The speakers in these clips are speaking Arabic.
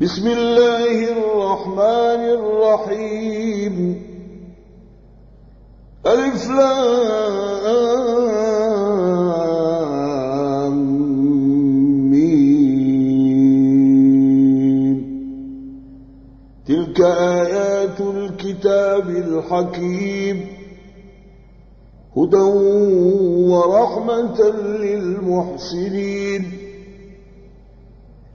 بسم الله الرحمن الرحيم ألف مين تلك آيات الكتاب الحكيم هدى ورحمة للمحسنين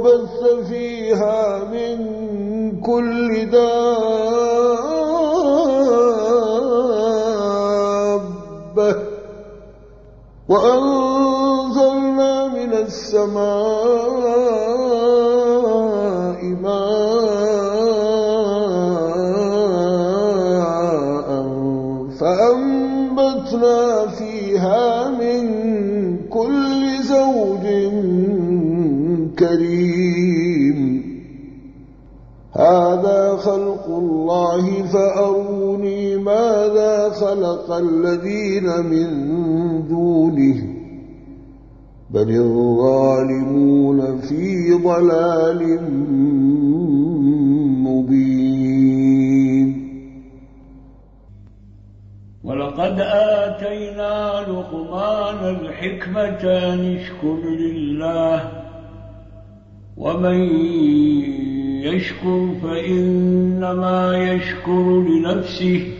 وبث فيها من كل دابة وأنزلنا من السماء الذين من دونه بل الظالمون في ضلال مبين. ولقد آتينا لقمان الحكمة أن لله ومن يشكر فإنما يشكر لنفسه.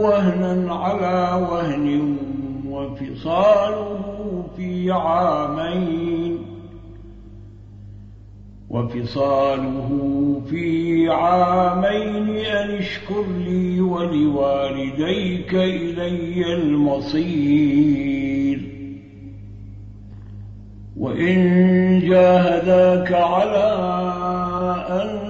وهنا على وهن وفصاله في عامين. وفصاله في عامين أن اشكر لي ولوالديك إلي المصير. وإن جاهداك على أن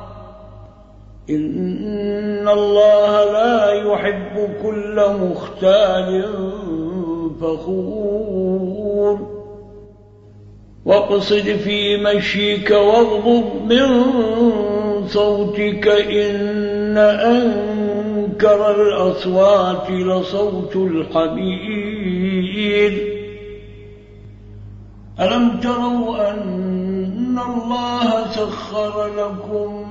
إن الله لا يحب كل مختال فخور. واقصد في مشيك واغضب من صوتك إن أنكر الأصوات لصوت الحمير ألم تروا أن الله سخر لكم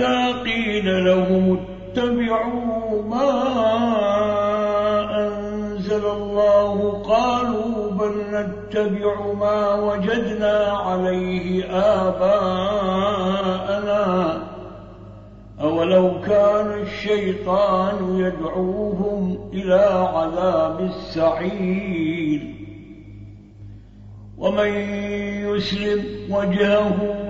وإذا قيل لهم اتبعوا ما أنزل الله. قالوا بل نتبع ما وجدنا عليه آباءنا. أولو كان الشيطان يدعوهم إلى عذاب السعير. ومن يسلم وجهه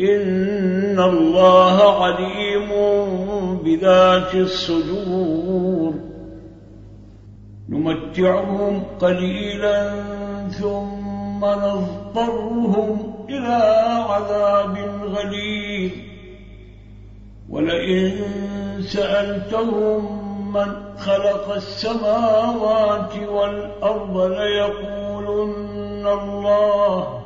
إن الله عليم بذات الصدور نمتعهم قليلا ثم نضطرهم إلى عذاب غليظ ولئن سألتهم من خلق السماوات والأرض ليقولن الله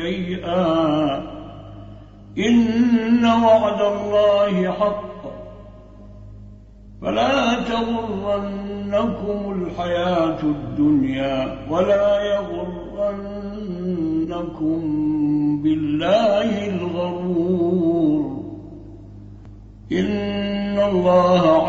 شيئا. إن وعد الله حق. فلا تغرنكم الحياة الدنيا ولا يغرنكم بالله الغرور. إن الله